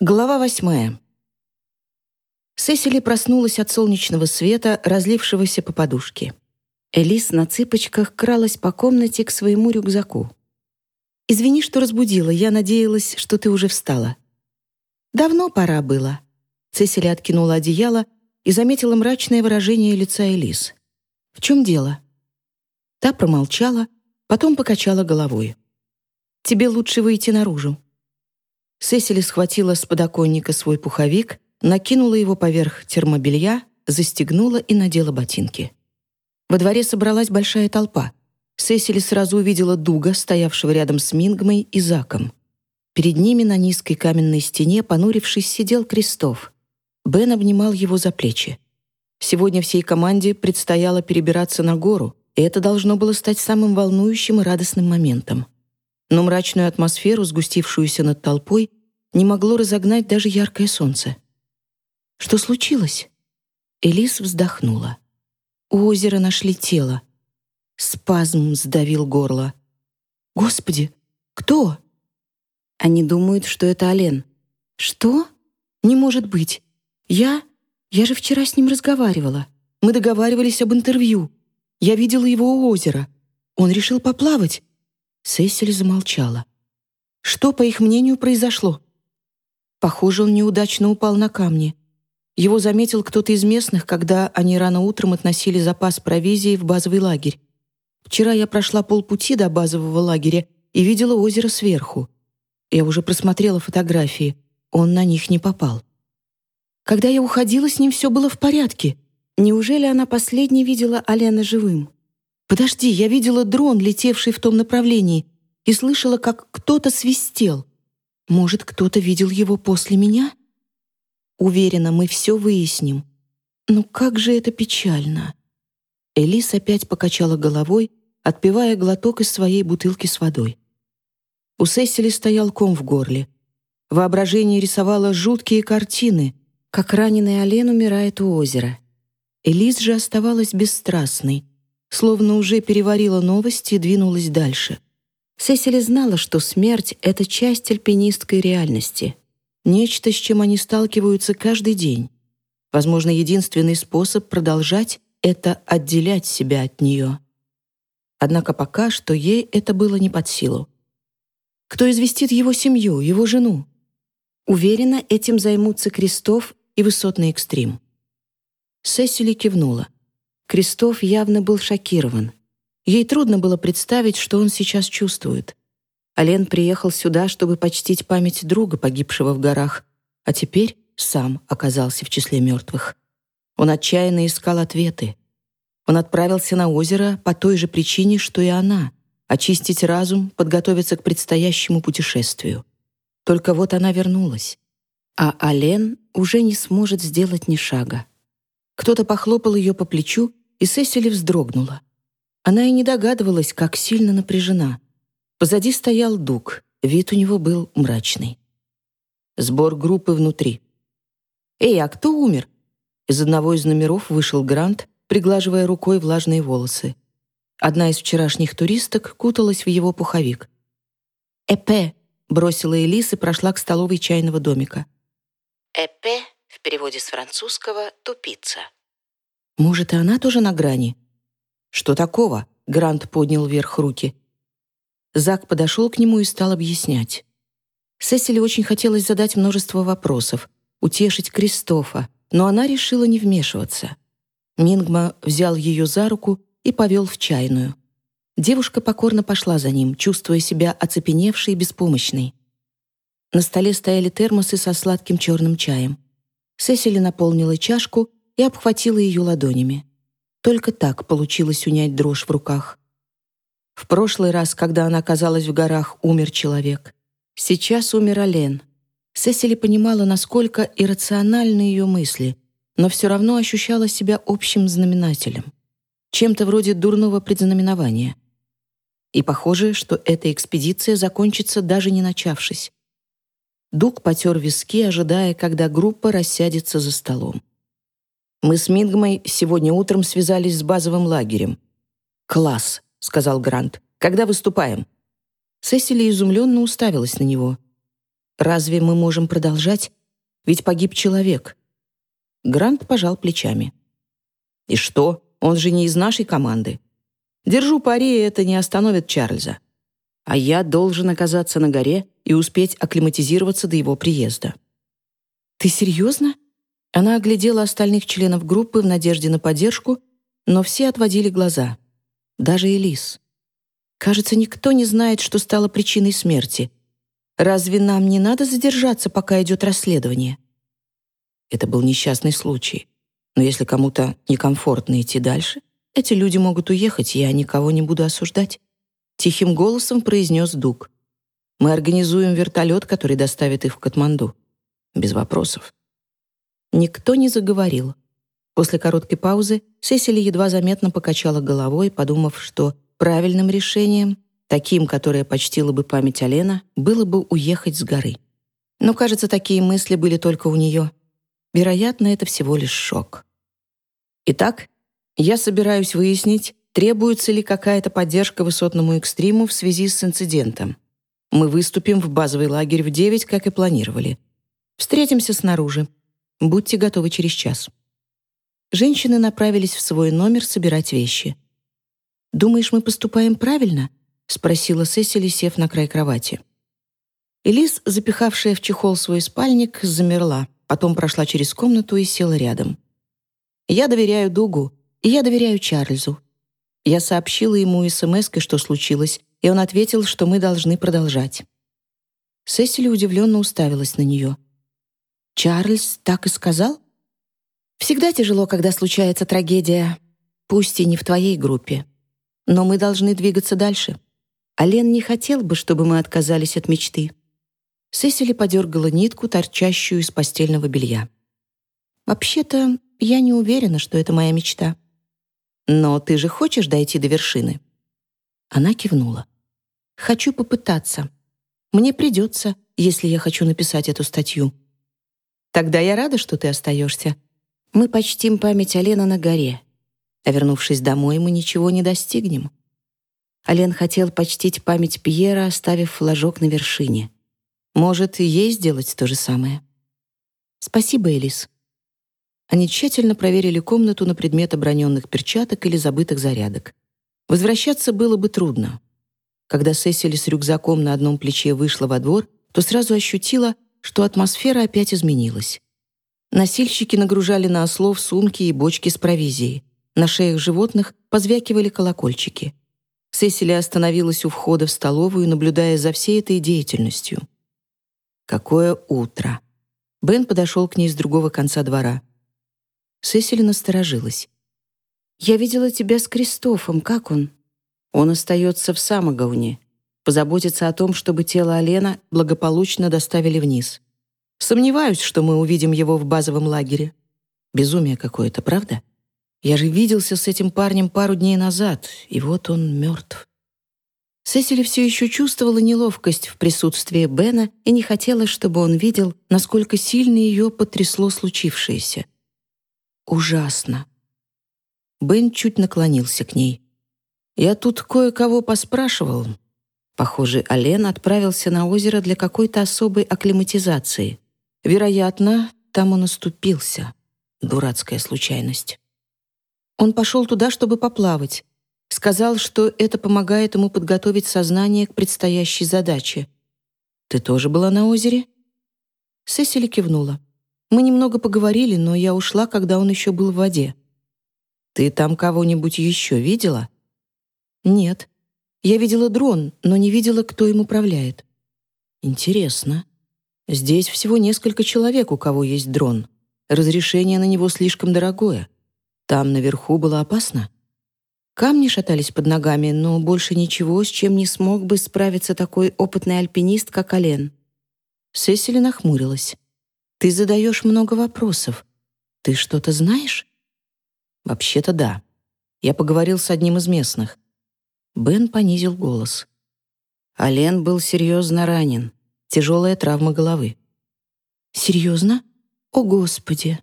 Глава восьмая. Сесили проснулась от солнечного света, разлившегося по подушке. Элис на цыпочках кралась по комнате к своему рюкзаку. «Извини, что разбудила. Я надеялась, что ты уже встала». «Давно пора было». Сесили откинула одеяло и заметила мрачное выражение лица Элис. «В чем дело?» Та промолчала, потом покачала головой. «Тебе лучше выйти наружу». Сесили схватила с подоконника свой пуховик, накинула его поверх термобелья, застегнула и надела ботинки. Во дворе собралась большая толпа. Сесили сразу увидела Дуга, стоявшего рядом с Мингмой и Заком. Перед ними на низкой каменной стене, понурившись, сидел Крестов. Бен обнимал его за плечи. Сегодня всей команде предстояло перебираться на гору, и это должно было стать самым волнующим и радостным моментом. Но мрачную атмосферу, сгустившуюся над толпой, не могло разогнать даже яркое солнце. «Что случилось?» Элис вздохнула. У озера нашли тело. Спазм сдавил горло. «Господи, кто?» Они думают, что это Ален. «Что? Не может быть. Я? Я же вчера с ним разговаривала. Мы договаривались об интервью. Я видела его у озера. Он решил поплавать». Сесили замолчала. Что, по их мнению, произошло? Похоже, он неудачно упал на камни. Его заметил кто-то из местных, когда они рано утром относили запас провизии в базовый лагерь. Вчера я прошла полпути до базового лагеря и видела озеро сверху. Я уже просмотрела фотографии. Он на них не попал. Когда я уходила, с ним все было в порядке. Неужели она последней видела Алена живым? Подожди, я видела дрон, летевший в том направлении, и слышала, как кто-то свистел. Может, кто-то видел его после меня? Уверена, мы все выясним. Но как же это печально. Элис опять покачала головой, отпивая глоток из своей бутылки с водой. У Сесили стоял ком в горле. Воображение рисовало жуткие картины, как раненый олен умирает у озера. Элис же оставалась бесстрастной, словно уже переварила новости и двинулась дальше. Сесили знала, что смерть — это часть альпинистской реальности, нечто, с чем они сталкиваются каждый день. Возможно, единственный способ продолжать — это отделять себя от нее. Однако пока что ей это было не под силу. Кто известит его семью, его жену? Уверена, этим займутся Крестов и высотный экстрим. Сесили кивнула. Крестов явно был шокирован. Ей трудно было представить, что он сейчас чувствует. Ален приехал сюда, чтобы почтить память друга, погибшего в горах, а теперь сам оказался в числе мертвых. Он отчаянно искал ответы. Он отправился на озеро по той же причине, что и она — очистить разум, подготовиться к предстоящему путешествию. Только вот она вернулась. А Ален уже не сможет сделать ни шага. Кто-то похлопал ее по плечу, и Сесили вздрогнула. Она и не догадывалась, как сильно напряжена. Позади стоял Дуг, вид у него был мрачный. Сбор группы внутри. «Эй, а кто умер?» Из одного из номеров вышел Грант, приглаживая рукой влажные волосы. Одна из вчерашних туристок куталась в его пуховик. «Эпе», — бросила Элис и прошла к столовой чайного домика. «Эпе» в переводе с французского «тупица». Может, и она тоже на грани? «Что такого?» — Грант поднял вверх руки. Зак подошел к нему и стал объяснять. Сесили очень хотелось задать множество вопросов, утешить Кристофа, но она решила не вмешиваться. Мингма взял ее за руку и повел в чайную. Девушка покорно пошла за ним, чувствуя себя оцепеневшей и беспомощной. На столе стояли термосы со сладким черным чаем. Сесили наполнила чашку и обхватила ее ладонями. Только так получилось унять дрожь в руках. В прошлый раз, когда она оказалась в горах, умер человек. Сейчас умер Ален. Сесили понимала, насколько иррациональны ее мысли, но все равно ощущала себя общим знаменателем. Чем-то вроде дурного предзнаменования. И похоже, что эта экспедиция закончится даже не начавшись. Дуг потер виски, ожидая, когда группа рассядется за столом. Мы с Мингмой сегодня утром связались с базовым лагерем. «Класс», — сказал Грант. «Когда выступаем?» Сесили изумленно уставилась на него. Разве мы можем продолжать? Ведь погиб человек». Грант пожал плечами. «И что? Он же не из нашей команды. Держу пари, это не остановит Чарльза. А я должен оказаться на горе и успеть акклиматизироваться до его приезда». «Ты серьезно?» Она оглядела остальных членов группы в надежде на поддержку, но все отводили глаза. Даже Элис. Кажется, никто не знает, что стало причиной смерти. Разве нам не надо задержаться, пока идет расследование? Это был несчастный случай. Но если кому-то некомфортно идти дальше, эти люди могут уехать, я никого не буду осуждать. Тихим голосом произнес Дуг. Мы организуем вертолет, который доставит их в Катманду. Без вопросов. Никто не заговорил. После короткой паузы Сесили едва заметно покачала головой, подумав, что правильным решением, таким, которое почтило бы память Алена, было бы уехать с горы. Но, кажется, такие мысли были только у нее. Вероятно, это всего лишь шок. Итак, я собираюсь выяснить, требуется ли какая-то поддержка высотному экстриму в связи с инцидентом. Мы выступим в базовый лагерь в 9, как и планировали. Встретимся снаружи. Будьте готовы через час. Женщины направились в свой номер собирать вещи. «Думаешь, мы поступаем правильно?» — спросила Сесили, сев на край кровати. Элис, запихавшая в чехол свой спальник, замерла, потом прошла через комнату и села рядом. «Я доверяю Дугу, и я доверяю Чарльзу. Я сообщила ему смс что случилось, и он ответил, что мы должны продолжать». Сесили удивленно уставилась на нее. «Чарльз так и сказал?» «Всегда тяжело, когда случается трагедия, пусть и не в твоей группе. Но мы должны двигаться дальше. Ален не хотел бы, чтобы мы отказались от мечты». Сесили подергала нитку, торчащую из постельного белья. «Вообще-то, я не уверена, что это моя мечта. Но ты же хочешь дойти до вершины?» Она кивнула. «Хочу попытаться. Мне придется, если я хочу написать эту статью. Тогда я рада, что ты остаешься. Мы почтим память Алена на горе. А вернувшись домой, мы ничего не достигнем. Ален хотел почтить память Пьера, оставив флажок на вершине. Может, и ей сделать то же самое. Спасибо, Элис. Они тщательно проверили комнату на предмет оброненных перчаток или забытых зарядок. Возвращаться было бы трудно. Когда Сесили с рюкзаком на одном плече вышла во двор, то сразу ощутила, что атмосфера опять изменилась. Носильщики нагружали на ослов сумки и бочки с провизией. На шеях животных позвякивали колокольчики. Сесили остановилась у входа в столовую, наблюдая за всей этой деятельностью. Какое утро! Бен подошел к ней с другого конца двора. Сесили насторожилась. «Я видела тебя с Кристофом. Как он?» «Он остается в Самогауне позаботиться о том, чтобы тело Алена благополучно доставили вниз. Сомневаюсь, что мы увидим его в базовом лагере. Безумие какое-то, правда? Я же виделся с этим парнем пару дней назад, и вот он мертв. Сесили все еще чувствовала неловкость в присутствии Бена и не хотела, чтобы он видел, насколько сильно ее потрясло случившееся. Ужасно. Бен чуть наклонился к ней. «Я тут кое-кого поспрашивал. Похоже, Ален отправился на озеро для какой-то особой акклиматизации. Вероятно, там он оступился. Дурацкая случайность. Он пошел туда, чтобы поплавать. Сказал, что это помогает ему подготовить сознание к предстоящей задаче. «Ты тоже была на озере?» Сесили кивнула. «Мы немного поговорили, но я ушла, когда он еще был в воде». «Ты там кого-нибудь еще видела?» «Нет», я видела дрон, но не видела, кто им управляет. Интересно. Здесь всего несколько человек, у кого есть дрон. Разрешение на него слишком дорогое. Там наверху было опасно. Камни шатались под ногами, но больше ничего, с чем не смог бы справиться такой опытный альпинист, как Ален. Сесили нахмурилась. «Ты задаешь много вопросов. Ты что-то знаешь?» «Вообще-то да. Я поговорил с одним из местных. Бен понизил голос. Ален был серьезно ранен. Тяжелая травма головы. «Серьезно? О, Господи!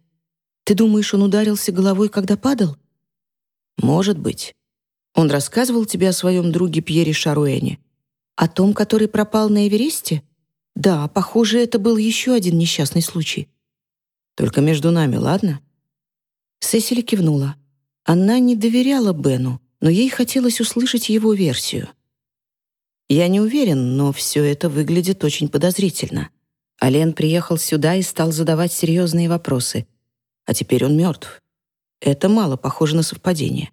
Ты думаешь, он ударился головой, когда падал?» «Может быть. Он рассказывал тебе о своем друге Пьере Шаруэне? О том, который пропал на Эвересте?» Да, похоже, это был еще один несчастный случай. Только между нами, ладно? Сесили кивнула. Она не доверяла Бену, но ей хотелось услышать его версию. Я не уверен, но все это выглядит очень подозрительно. Ален приехал сюда и стал задавать серьезные вопросы. А теперь он мертв. Это мало похоже на совпадение.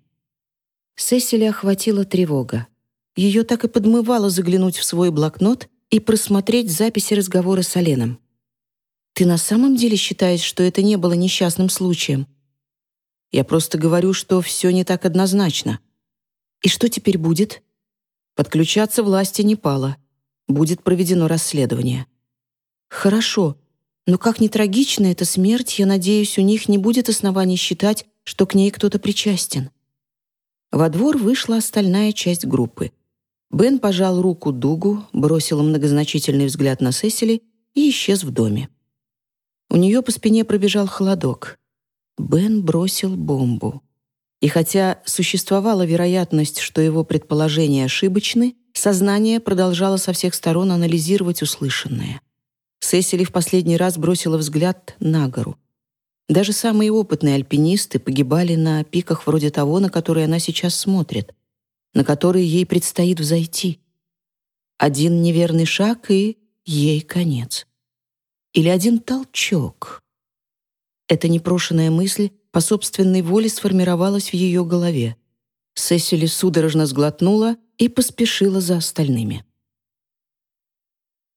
Сесили охватила тревога. Ее так и подмывало заглянуть в свой блокнот и просмотреть записи разговора с Оленом. «Ты на самом деле считаешь, что это не было несчастным случаем?» «Я просто говорю, что все не так однозначно». «И что теперь будет?» «Подключаться власти Непала. Будет проведено расследование». «Хорошо, но как ни трагична эта смерть, я надеюсь, у них не будет оснований считать, что к ней кто-то причастен». Во двор вышла остальная часть группы. Бен пожал руку Дугу, бросил многозначительный взгляд на Сесили и исчез в доме. У нее по спине пробежал холодок. Бен бросил бомбу. И хотя существовала вероятность, что его предположения ошибочны, сознание продолжало со всех сторон анализировать услышанное. Сесили в последний раз бросила взгляд на гору. Даже самые опытные альпинисты погибали на пиках вроде того, на который она сейчас смотрит, на который ей предстоит взойти. Один неверный шаг, и ей конец. Или один толчок. Эта непрошенная мысль по собственной воле сформировалась в ее голове. Сесили судорожно сглотнула и поспешила за остальными.